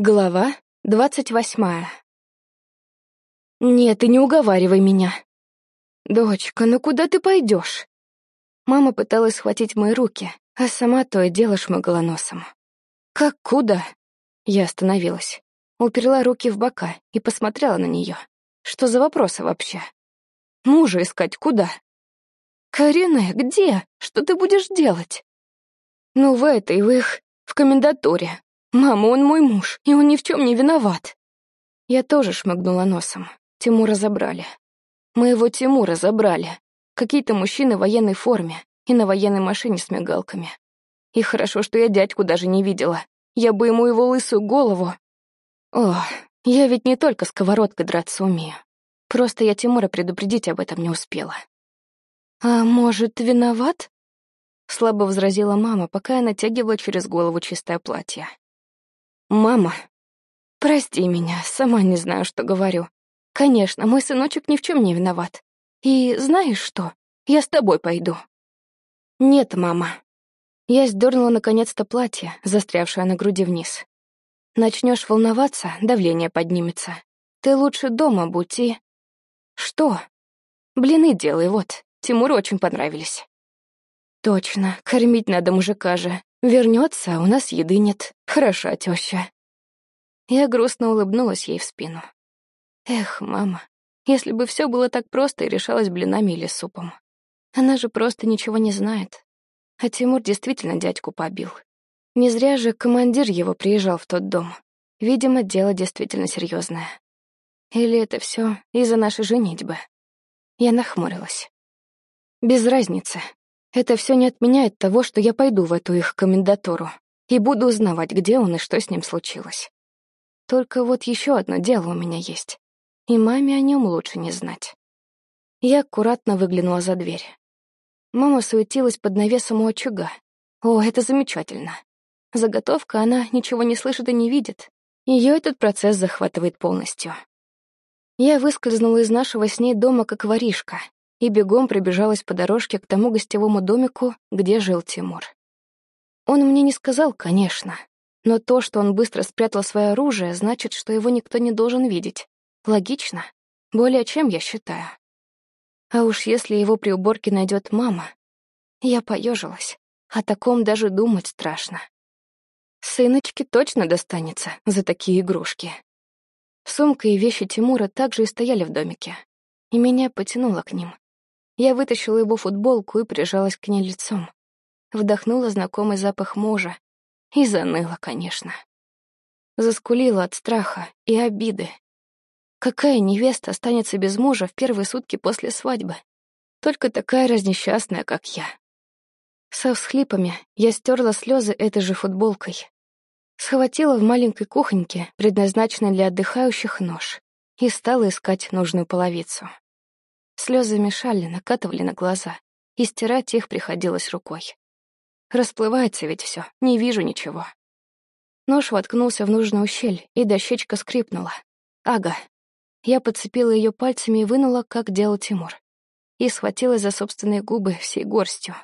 Глава двадцать восьмая. «Нет, и не уговаривай меня». «Дочка, ну куда ты пойдешь? Мама пыталась схватить мои руки, а сама то и дело шмыгала носом. «Как куда?» Я остановилась, уперла руки в бока и посмотрела на нее. Что за вопросы вообще? Мужа искать куда? «Карине, где? Что ты будешь делать?» «Ну, в этой, в их, в комендатуре. «Мама, он мой муж, и он ни в чем не виноват». Я тоже шмыгнула носом. Тимура забрали. Моего Тимура забрали. Какие-то мужчины в военной форме и на военной машине с мигалками. И хорошо, что я дядьку даже не видела. Я бы ему его лысую голову... О, я ведь не только сковородкой драться умею. Просто я Тимура предупредить об этом не успела. «А может, виноват?» Слабо возразила мама, пока я натягивала через голову чистое платье. «Мама, прости меня, сама не знаю, что говорю. Конечно, мой сыночек ни в чем не виноват. И знаешь что? Я с тобой пойду». «Нет, мама». Я сдернула наконец-то платье, застрявшее на груди вниз. Начнешь волноваться, давление поднимется. Ты лучше дома будь и... Что? Блины делай, вот. Тимуру очень понравились. Точно, кормить надо мужика же. Вернется, а у нас еды нет. Хороша теща. Я грустно улыбнулась ей в спину. Эх, мама, если бы все было так просто и решалось блинами или супом. Она же просто ничего не знает. А Тимур действительно дядьку побил. Не зря же командир его приезжал в тот дом. Видимо, дело действительно серьезное. Или это все из-за нашей женитьбы? Я нахмурилась. Без разницы. Это все не отменяет того, что я пойду в эту их комендатуру и буду узнавать, где он и что с ним случилось. Только вот еще одно дело у меня есть, и маме о нем лучше не знать. Я аккуратно выглянула за дверь. Мама суетилась под навесом у очага. О, это замечательно. Заготовка, она ничего не слышит и не видит. Ее этот процесс захватывает полностью. Я выскользнула из нашего с ней дома как воришка и бегом пробежалась по дорожке к тому гостевому домику, где жил Тимур. Он мне не сказал, конечно, но то, что он быстро спрятал свое оружие, значит, что его никто не должен видеть. Логично. Более чем, я считаю. А уж если его при уборке найдет мама... Я поежилась. О таком даже думать страшно. Сыночке точно достанется за такие игрушки. Сумка и вещи Тимура также и стояли в домике, и меня потянуло к ним. Я вытащила его футболку и прижалась к ней лицом. Вдохнула знакомый запах мужа. И заныла, конечно. Заскулила от страха и обиды. Какая невеста останется без мужа в первые сутки после свадьбы? Только такая разнесчастная, как я. Со всхлипами я стерла слезы этой же футболкой. Схватила в маленькой кухоньке, предназначенной для отдыхающих, нож и стала искать нужную половицу. Слезы мешали, накатывали на глаза, и стирать их приходилось рукой. Расплывается ведь все, не вижу ничего. Нож воткнулся в нужную щель, и дощечка скрипнула. Ага. Я подцепила ее пальцами и вынула, как делал Тимур. И схватилась за собственные губы всей горстью.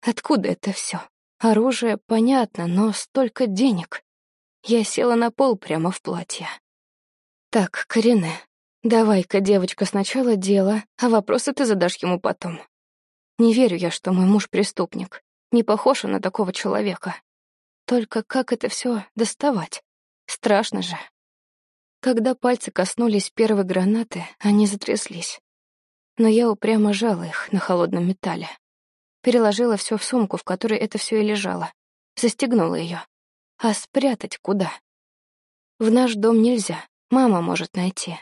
Откуда это все? Оружие, понятно, но столько денег. Я села на пол прямо в платье. Так, Корене, Давай-ка, девочка, сначала дело, а вопросы ты задашь ему потом. Не верю я, что мой муж преступник. Не похож он на такого человека. Только как это все доставать? Страшно же. Когда пальцы коснулись первой гранаты, они затряслись. Но я упрямо жала их на холодном металле. Переложила все в сумку, в которой это все и лежало. Застегнула ее. А спрятать куда? В наш дом нельзя, мама может найти.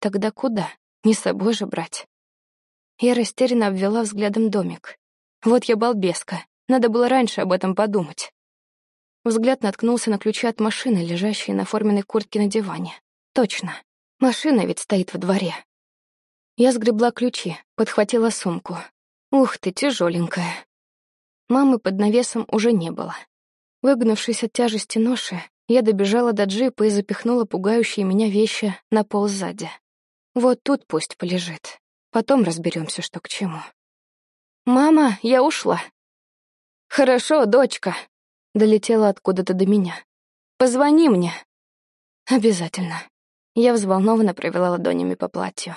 Тогда куда? Не с собой же брать. Я растерянно обвела взглядом домик. Вот я балбеска. Надо было раньше об этом подумать. Взгляд наткнулся на ключи от машины, лежащие на форменной куртке на диване. Точно. Машина ведь стоит во дворе. Я сгребла ключи, подхватила сумку. Ух ты, тяжеленькая. Мамы под навесом уже не было. Выгнувшись от тяжести ноши, я добежала до джипа и запихнула пугающие меня вещи на пол сзади. Вот тут пусть полежит. Потом разберемся, что к чему. «Мама, я ушла». «Хорошо, дочка», — долетела откуда-то до меня. «Позвони мне». Обязательно. Я взволнованно провела ладонями по платью.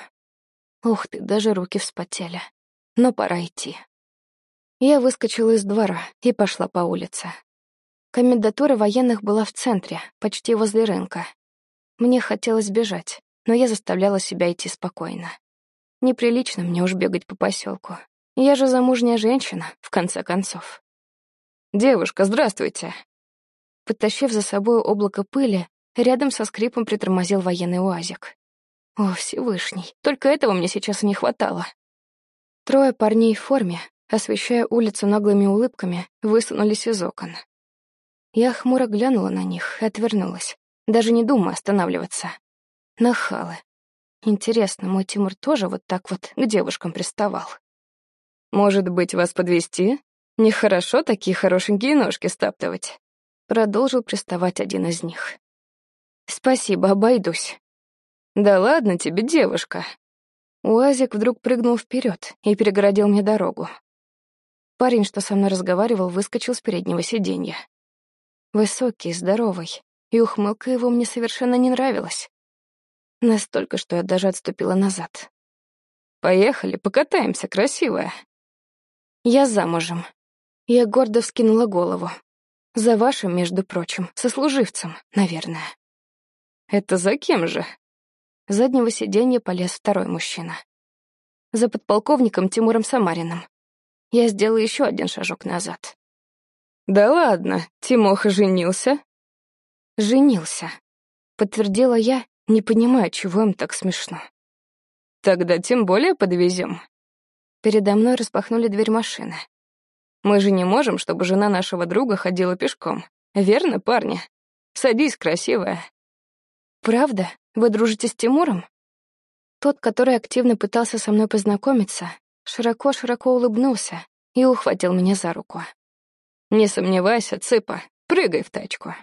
Ух ты, даже руки вспотели. Но пора идти. Я выскочила из двора и пошла по улице. Комендатура военных была в центре, почти возле рынка. Мне хотелось бежать, но я заставляла себя идти спокойно. Неприлично мне уж бегать по поселку. Я же замужняя женщина, в конце концов. «Девушка, здравствуйте!» Подтащив за собой облако пыли, рядом со скрипом притормозил военный уазик. О, Всевышний, только этого мне сейчас не хватало. Трое парней в форме, освещая улицу наглыми улыбками, высунулись из окон. Я хмуро глянула на них и отвернулась, даже не думая останавливаться. Нахалы. Интересно, мой Тимур тоже вот так вот к девушкам приставал? «Может быть, вас подвести? Нехорошо такие хорошенькие ножки стаптывать?» Продолжил приставать один из них. «Спасибо, обойдусь». «Да ладно тебе, девушка». Уазик вдруг прыгнул вперед и перегородил мне дорогу. Парень, что со мной разговаривал, выскочил с переднего сиденья. Высокий, здоровый, и ухмылка его мне совершенно не нравилась. Настолько, что я даже отступила назад. «Поехали, покатаемся, красивая». Я замужем. Я гордо вскинула голову. За вашим, между прочим, сослуживцем, наверное. Это за кем же? С заднего сиденья полез второй мужчина. За подполковником Тимуром Самариным. Я сделала еще один шажок назад. «Да ладно, Тимоха женился?» «Женился», — подтвердила я, не понимая, чего им так смешно. «Тогда тем более подвезем». Передо мной распахнули дверь машины. «Мы же не можем, чтобы жена нашего друга ходила пешком. Верно, парни? Садись, красивая». «Правда? Вы дружите с Тимуром?» Тот, который активно пытался со мной познакомиться, широко-широко улыбнулся и ухватил меня за руку. Не сомневайся, цыпа, прыгай в тачку.